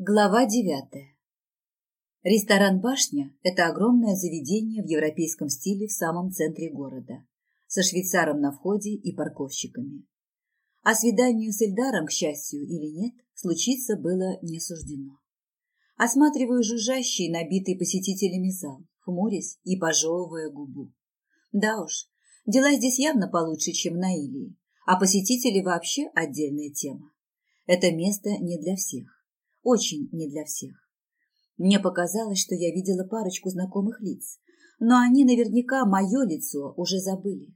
Глава девятая. Ресторан «Башня» – это огромное заведение в европейском стиле в самом центре города, со швейцаром на входе и парковщиками. А свиданию с Эльдаром, к счастью или нет, случиться было не суждено. Осматриваю жужжащий, набитый посетителями зал, хмурясь и пожевывая губу. Да уж, дела здесь явно получше, чем на Илии, а посетители вообще отдельная тема. Это место не для всех очень не для всех. Мне показалось, что я видела парочку знакомых лиц, но они наверняка мое лицо уже забыли.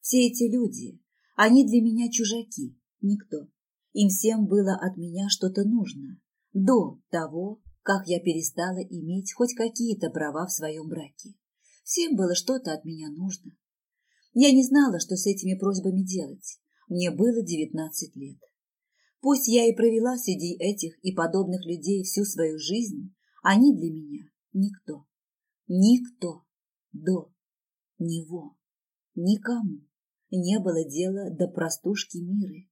Все эти люди, они для меня чужаки, никто. Им всем было от меня что-то нужно, до того, как я перестала иметь хоть какие-то права в своем браке. Всем было что-то от меня нужно. Я не знала, что с этими просьбами делать. Мне было девятнадцать лет. Пусть я и провела среди этих и подобных людей всю свою жизнь, они для меня никто. Никто до него, никому не было дела до простушки Миры.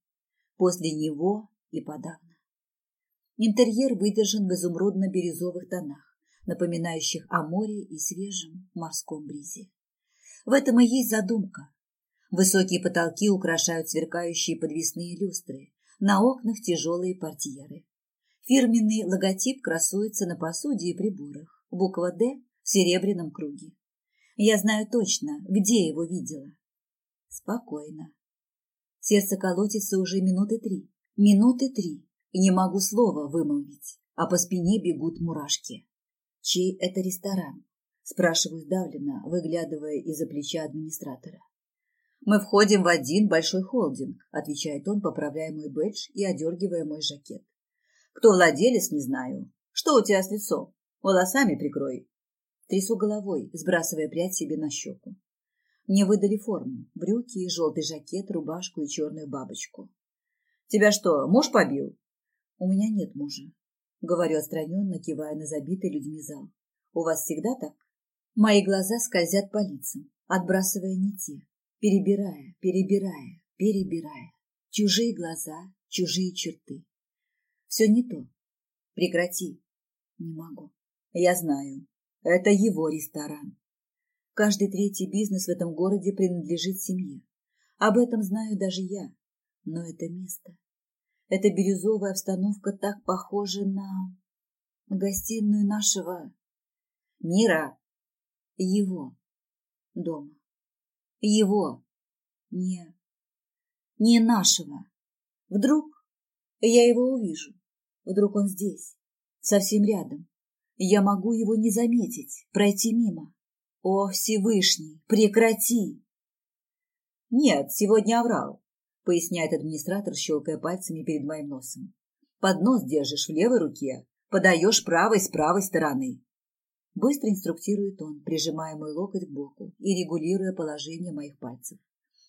После него и подавно. Интерьер выдержан в изумрудно-бирюзовых тонах, напоминающих о море и свежем морском бризе. В этом и есть задумка. Высокие потолки украшают сверкающие подвесные люстры, на окнах тяжелые портьеры. Фирменный логотип красуется на посуде и приборах. Буква «Д» в серебряном круге. Я знаю точно, где его видела. Спокойно. Сердце колотится уже минуты три. Минуты три. Не могу слова вымолвить, а по спине бегут мурашки. Чей это ресторан? Спрашиваю сдавленно, выглядывая из-за плеча администратора. «Мы входим в один большой холдинг», – отвечает он, поправляя мой бэдж и одергивая мой жакет. «Кто владелец, не знаю. Что у тебя с лицом? Волосами прикрой». Трясу головой, сбрасывая прядь себе на щеку. Мне выдали форму – брюки, желтый жакет, рубашку и черную бабочку. «Тебя что, муж побил?» «У меня нет мужа», – говорю отстраненно, кивая на забитый людьми зал. «У вас всегда так?» Мои глаза скользят по лицам, отбрасывая не те, перебирая, перебирая, перебирая. Чужие глаза, чужие черты. Все не то. Прекрати. Не могу. Я знаю. Это его ресторан. Каждый третий бизнес в этом городе принадлежит семье. Об этом знаю даже я. Но это место. Эта бирюзовая обстановка так похожа на гостиную нашего мира, его дома его, не, не нашего. Вдруг я его увижу, вдруг он здесь, совсем рядом. Я могу его не заметить, пройти мимо. О, Всевышний, прекрати! Нет, сегодня оврал, поясняет администратор, щелкая пальцами перед моим носом. Поднос держишь в левой руке, подаешь правой с правой стороны. Быстро инструктирует он, прижимая мой локоть к боку и регулируя положение моих пальцев.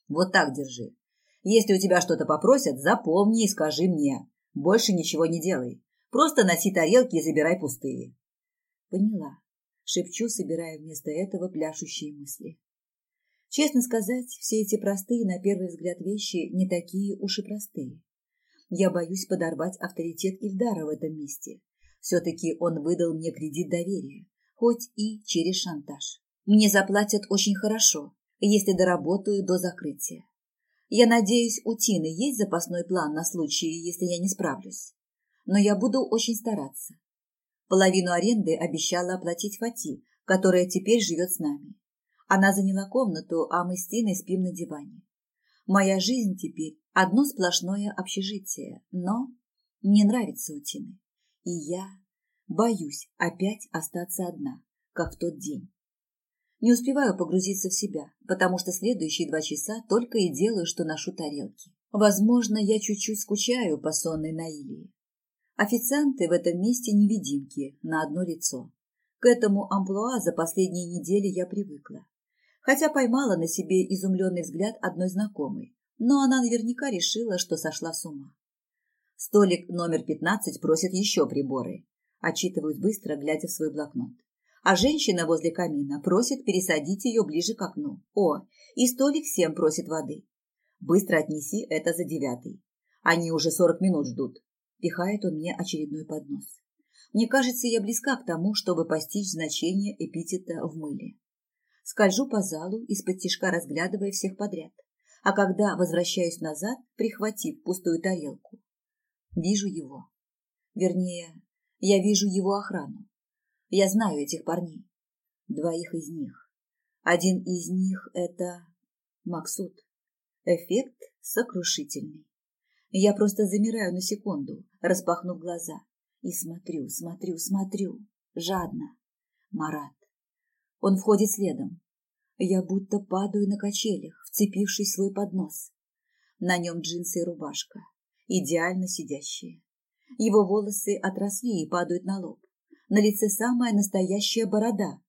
Вот так держи. Если у тебя что-то попросят, запомни и скажи мне. Больше ничего не делай. Просто носи тарелки и забирай пустые. Поняла. Шепчу, собирая вместо этого пляшущие мысли. Честно сказать, все эти простые на первый взгляд вещи не такие уж и простые. Я боюсь подорвать авторитет Ильдара в этом месте. Все-таки он выдал мне кредит доверия, хоть и через шантаж. Мне заплатят очень хорошо, если доработаю до закрытия. Я надеюсь, у Тины есть запасной план на случай, если я не справлюсь. Но я буду очень стараться. Половину аренды обещала оплатить Фати, которая теперь живет с нами. Она заняла комнату, а мы с Тиной спим на диване. Моя жизнь теперь одно сплошное общежитие, но мне нравится у Тины. И я Боюсь опять остаться одна, как в тот день. Не успеваю погрузиться в себя, потому что следующие два часа только и делаю, что ношу тарелки. Возможно, я чуть-чуть скучаю по сонной Наилии. Официанты в этом месте невидимки на одно лицо. К этому амплуа за последние недели я привыкла. Хотя поймала на себе изумленный взгляд одной знакомой, но она наверняка решила, что сошла с ума. Столик номер пятнадцать просит еще приборы, Отчитываюсь быстро, глядя в свой блокнот. А женщина возле камина просит пересадить ее ближе к окну. О, и столик всем просит воды. Быстро отнеси это за девятый. Они уже сорок минут ждут. Пихает он мне очередной поднос. Мне кажется, я близка к тому, чтобы постичь значение эпитета в мыле. Скольжу по залу, из-под тишка разглядывая всех подряд. А когда возвращаюсь назад, прихватив пустую тарелку, вижу его. Вернее, я вижу его охрану. Я знаю этих парней. Двоих из них. Один из них — это Максут. Эффект сокрушительный. Я просто замираю на секунду, распахнув глаза, и смотрю, смотрю, смотрю, жадно. Марат. Он входит следом. Я будто падаю на качелях, вцепившись в свой поднос. На нем джинсы и рубашка, идеально сидящие. Его волосы отросли и падают на лоб. На лице самая настоящая борода.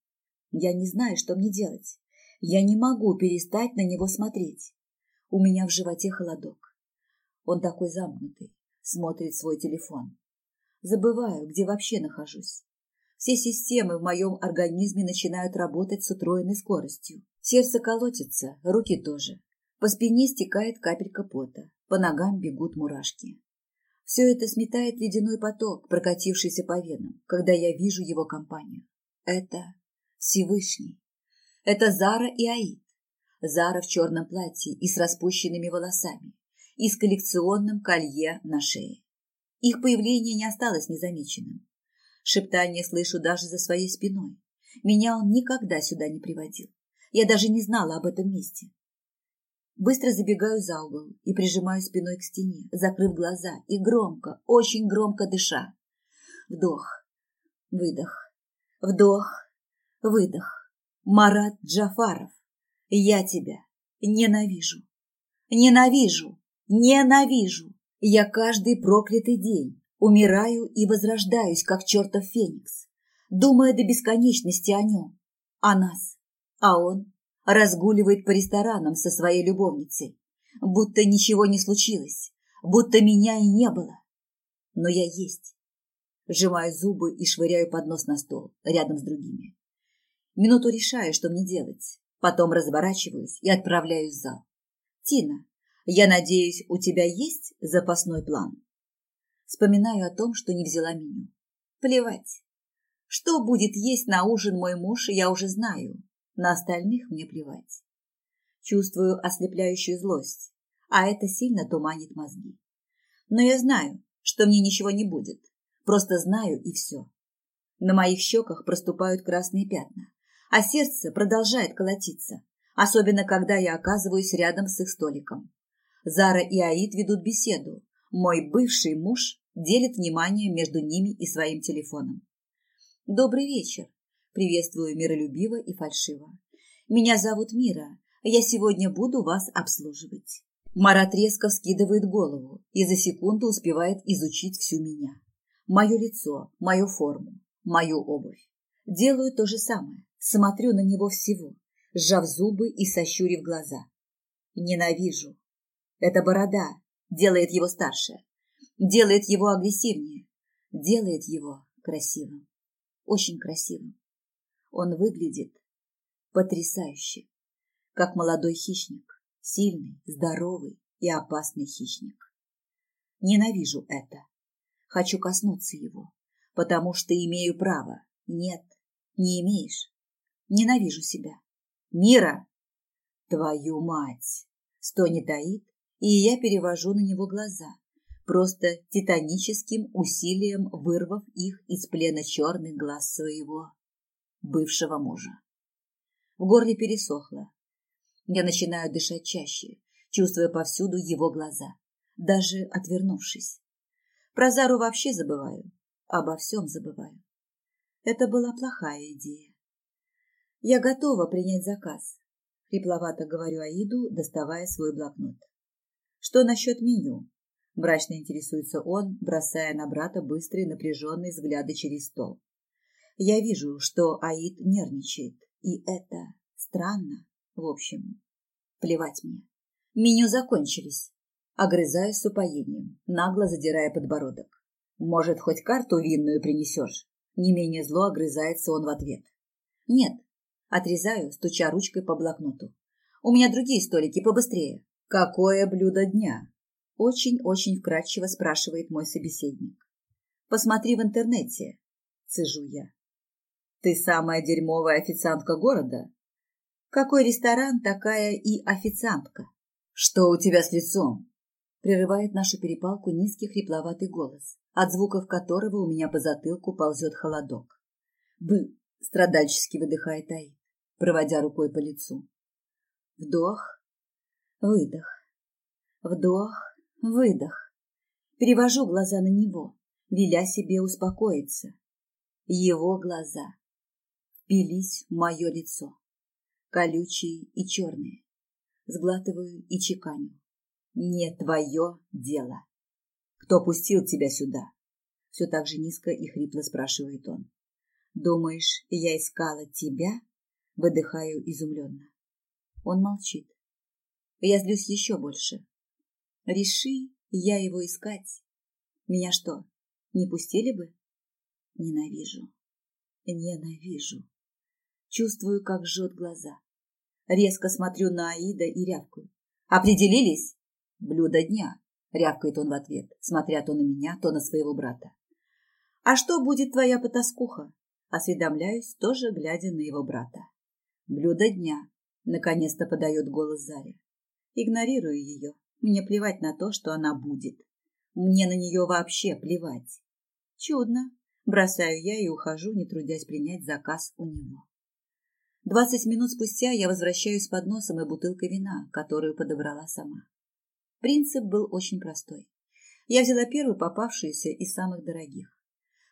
Я не знаю, что мне делать. Я не могу перестать на него смотреть. У меня в животе холодок. Он такой замкнутый, смотрит свой телефон. Забываю, где вообще нахожусь. Все системы в моем организме начинают работать с утроенной скоростью. Сердце колотится, руки тоже. По спине стекает капелька пота, по ногам бегут мурашки. Все это сметает ледяной поток, прокатившийся по венам, когда я вижу его компанию. Это Всевышний. Это Зара и Аид. Зара в черном платье и с распущенными волосами, и с коллекционным колье на шее. Их появление не осталось незамеченным. Шептание слышу даже за своей спиной. Меня он никогда сюда не приводил. Я даже не знала об этом месте. Быстро забегаю за угол и прижимаю спиной к стене, закрыв глаза и громко, очень громко дыша. Вдох, выдох, вдох, выдох. Марат Джафаров, я тебя ненавижу, ненавижу, ненавижу. Я каждый проклятый день умираю и возрождаюсь, как чертов феникс, думая до бесконечности о нем, о нас, а он разгуливает по ресторанам со своей любовницей, будто ничего не случилось, будто меня и не было. Но я есть. Сжимаю зубы и швыряю поднос на стол, рядом с другими. Минуту решаю, что мне делать. Потом разворачиваюсь и отправляюсь в зал. «Тина, я надеюсь, у тебя есть запасной план?» Вспоминаю о том, что не взяла меню. Плевать. Что будет есть на ужин мой муж, я уже знаю. На остальных мне плевать. Чувствую ослепляющую злость, а это сильно туманит мозги. Но я знаю, что мне ничего не будет. Просто знаю и все. На моих щеках проступают красные пятна, а сердце продолжает колотиться, особенно когда я оказываюсь рядом с их столиком. Зара и Аид ведут беседу. Мой бывший муж делит внимание между ними и своим телефоном. «Добрый вечер», Приветствую миролюбиво и фальшиво. Меня зовут Мира. Я сегодня буду вас обслуживать. Марат резко вскидывает голову и за секунду успевает изучить всю меня. Мое лицо, мою форму, мою обувь. Делаю то же самое. Смотрю на него всего, сжав зубы и сощурив глаза. Ненавижу. Это борода делает его старше, делает его агрессивнее, делает его красивым. Очень красивым. Он выглядит потрясающе, как молодой хищник, сильный, здоровый и опасный хищник. Ненавижу это. Хочу коснуться его, потому что имею право. Нет, не имеешь. Ненавижу себя. Мира! Твою мать! Стонет Аид, и я перевожу на него глаза, просто титаническим усилием вырвав их из плена черных глаз своего бывшего мужа. В горле пересохло. Я начинаю дышать чаще, чувствуя повсюду его глаза, даже отвернувшись. Про Зару вообще забываю, обо всем забываю. Это была плохая идея. Я готова принять заказ, хрипловато говорю Аиду, доставая свой блокнот. Что насчет меню? Мрачно интересуется он, бросая на брата быстрые напряженные взгляды через стол. Я вижу, что Аид нервничает, и это странно. В общем, плевать мне. Меню закончились. Огрызаюсь с упоением, нагло задирая подбородок. Может, хоть карту винную принесешь? Не менее зло огрызается он в ответ. Нет. Отрезаю, стуча ручкой по блокноту. У меня другие столики, побыстрее. Какое блюдо дня? Очень-очень вкратчиво спрашивает мой собеседник. Посмотри в интернете, цежу я. Ты самая дерьмовая официантка города? Какой ресторан, такая и официантка. Что у тебя с лицом? Прерывает нашу перепалку низкий хрипловатый голос, от звуков которого у меня по затылку ползет холодок. Бы, страдальчески выдыхает Аид, проводя рукой по лицу. Вдох, выдох, вдох, выдох. Перевожу глаза на него, веля себе успокоиться. Его глаза впились в мое лицо колючие и черные. Сглатываю и чеканю. Не твое дело. Кто пустил тебя сюда? Все так же низко и хрипло спрашивает он. Думаешь, я искала тебя? Выдыхаю изумленно. Он молчит. Я злюсь еще больше. Реши я его искать. Меня что, не пустили бы? Ненавижу. Ненавижу. Чувствую, как жжет глаза. Резко смотрю на Аида и рявкаю. «Определились?» «Блюдо дня», — рявкает он в ответ, смотря то на меня, то на своего брата. «А что будет твоя потаскуха?» Осведомляюсь, тоже глядя на его брата. «Блюдо дня», — наконец-то подает голос Заря. Игнорирую ее. Мне плевать на то, что она будет. Мне на нее вообще плевать. Чудно. Бросаю я и ухожу, не трудясь принять заказ у него. Двадцать минут спустя я возвращаюсь с подносом и бутылкой вина, которую подобрала сама. Принцип был очень простой. Я взяла первую попавшуюся из самых дорогих.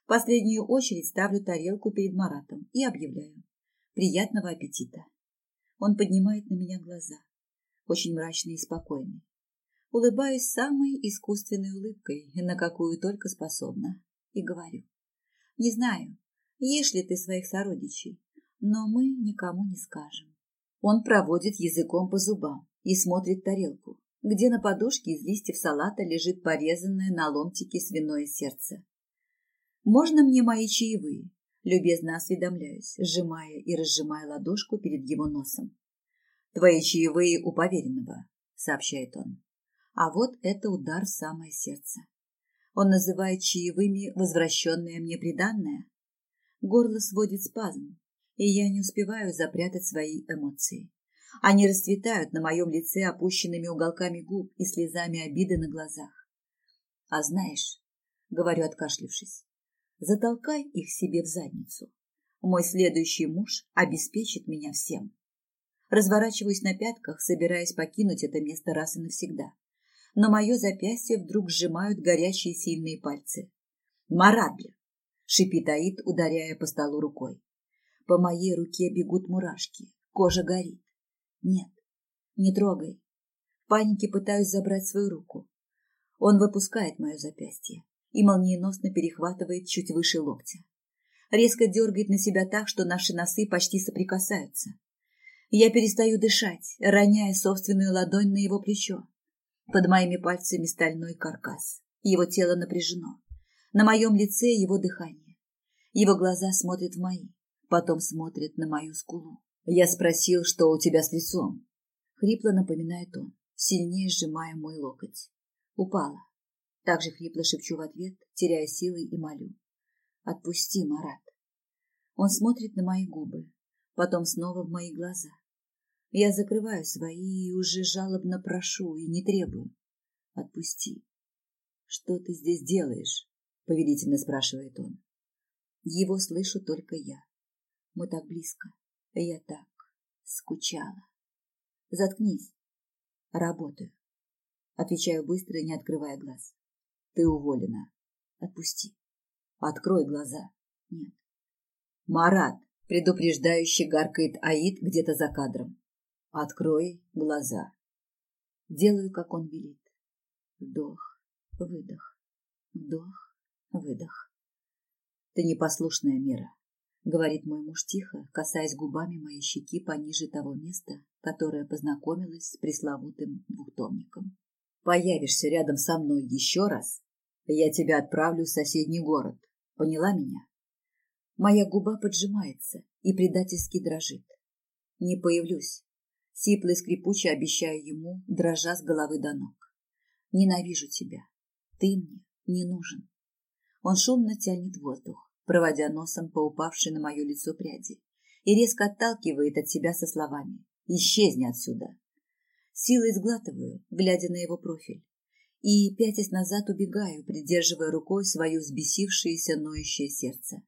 В последнюю очередь ставлю тарелку перед Маратом и объявляю. Приятного аппетита. Он поднимает на меня глаза, очень мрачные и спокойные. Улыбаюсь самой искусственной улыбкой, на какую только способна, и говорю. Не знаю, ешь ли ты своих сородичей, но мы никому не скажем. Он проводит языком по зубам и смотрит тарелку, где на подушке из листьев салата лежит порезанное на ломтики свиное сердце. «Можно мне мои чаевые?» Любезно осведомляюсь, сжимая и разжимая ладошку перед его носом. «Твои чаевые у поверенного», — сообщает он. А вот это удар в самое сердце. Он называет чаевыми возвращенное мне приданное. Горло сводит спазм, и я не успеваю запрятать свои эмоции. Они расцветают на моем лице опущенными уголками губ и слезами обиды на глазах. А знаешь, говорю откашлившись, затолкай их себе в задницу. Мой следующий муж обеспечит меня всем. Разворачиваюсь на пятках, собираясь покинуть это место раз и навсегда. Но мое запястье вдруг сжимают горячие сильные пальцы. «Марадль!» — шипит Аид, ударяя по столу рукой. По моей руке бегут мурашки. Кожа горит. Нет, не трогай. В панике пытаюсь забрать свою руку. Он выпускает мое запястье и молниеносно перехватывает чуть выше локтя. Резко дергает на себя так, что наши носы почти соприкасаются. Я перестаю дышать, роняя собственную ладонь на его плечо. Под моими пальцами стальной каркас. Его тело напряжено. На моем лице его дыхание. Его глаза смотрят в мои потом смотрит на мою скулу. Я спросил, что у тебя с лицом. Хрипло напоминает он, сильнее сжимая мой локоть. Упала. Так же хрипло шепчу в ответ, теряя силы и молю. Отпусти, Марат. Он смотрит на мои губы, потом снова в мои глаза. Я закрываю свои и уже жалобно прошу и не требую. Отпусти. Что ты здесь делаешь? Повелительно спрашивает он. Его слышу только я. Мы так близко. Я так скучала. Заткнись. Работаю. Отвечаю быстро, не открывая глаз. Ты уволена. Отпусти. Открой глаза. Нет. Марат, предупреждающе гаркает Аид где-то за кадром. Открой глаза. Делаю, как он велит. Вдох, выдох, вдох, выдох. Ты непослушная мера говорит мой муж тихо, касаясь губами моей щеки пониже того места, которое познакомилась с пресловутым двухтомником. Появишься рядом со мной еще раз, я тебя отправлю в соседний город. Поняла меня? Моя губа поджимается и предательски дрожит. Не появлюсь. Сипло и скрипуче обещаю ему, дрожа с головы до ног. Ненавижу тебя. Ты мне не нужен. Он шумно тянет воздух, проводя носом по упавшей на мое лицо пряди, и резко отталкивает от себя со словами «Исчезни отсюда!». Силой сглатываю, глядя на его профиль, и, пятясь назад, убегаю, придерживая рукой свое взбесившееся ноющее сердце.